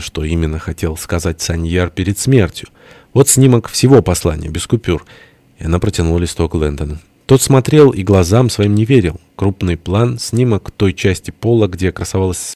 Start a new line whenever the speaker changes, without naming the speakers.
что именно хотел сказать Саньяр перед смертью. Вот снимок всего послания, без купюр. И она протянула листок Лэндону. Тот смотрел и глазам своим не верил. Крупный план, снимок той части пола, где красовалась